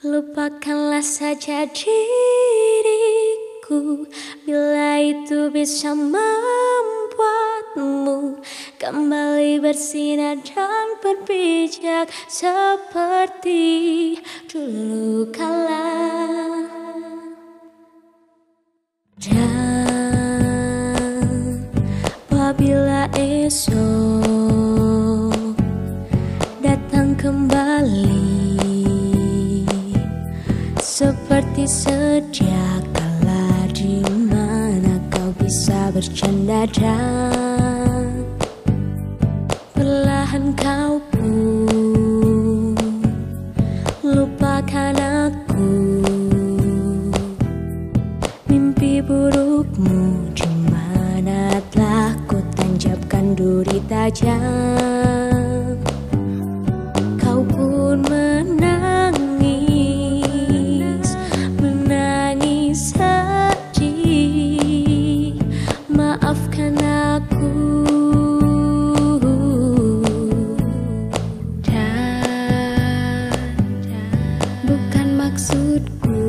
Lupakanlah saja diriku. Bila itu bisa membuatmu Kembali bersinar dan berpijak Seperti dulu kala. Dan apabila esok Datang kembali seperti sejak kala di mana kau bisa bercanda dan perlahan kau pun lupakan aku. Mimpi burukmu di mana telah ku tancapkan duri tajam could.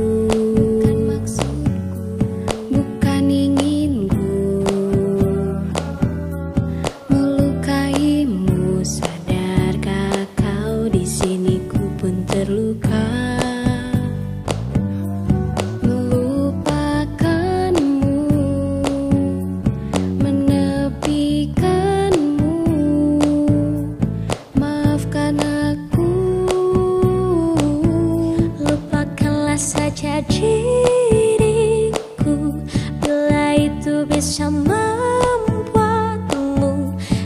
Bisa membuatmu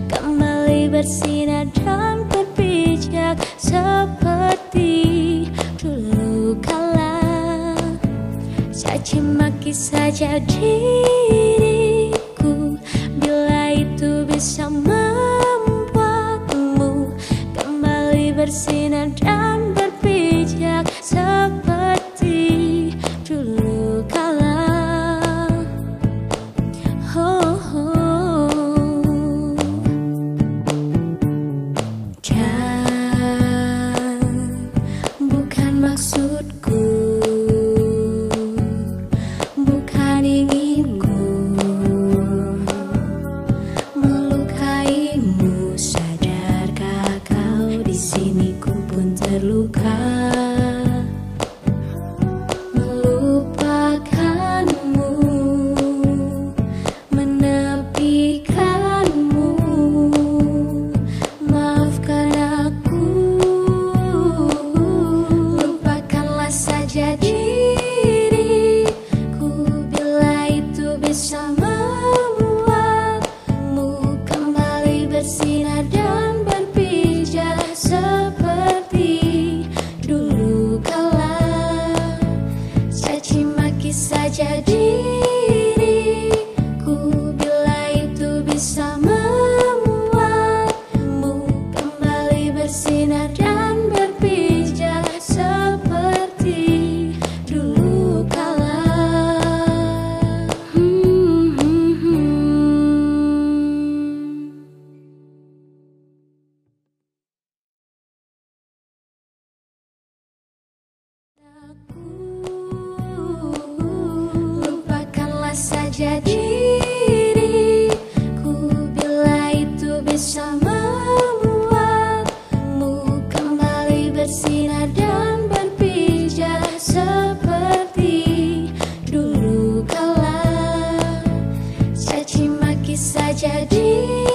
Kembali bersinar dan berpijak Seperti dulu kala. Caci maki saja diriku Bila itu bisa membuatmu Kembali bersinar terluka. Melupakanmu Menepikanmu. Maafkan aku. Lupakanlah saja diriku. Bila itu bisa membuatmu Kembali bersinar maki Saja diriku. Bila itu bisa membuatmu Kembali bersinar dan berpijak Seperti dulu kala. Caci maki saja diriku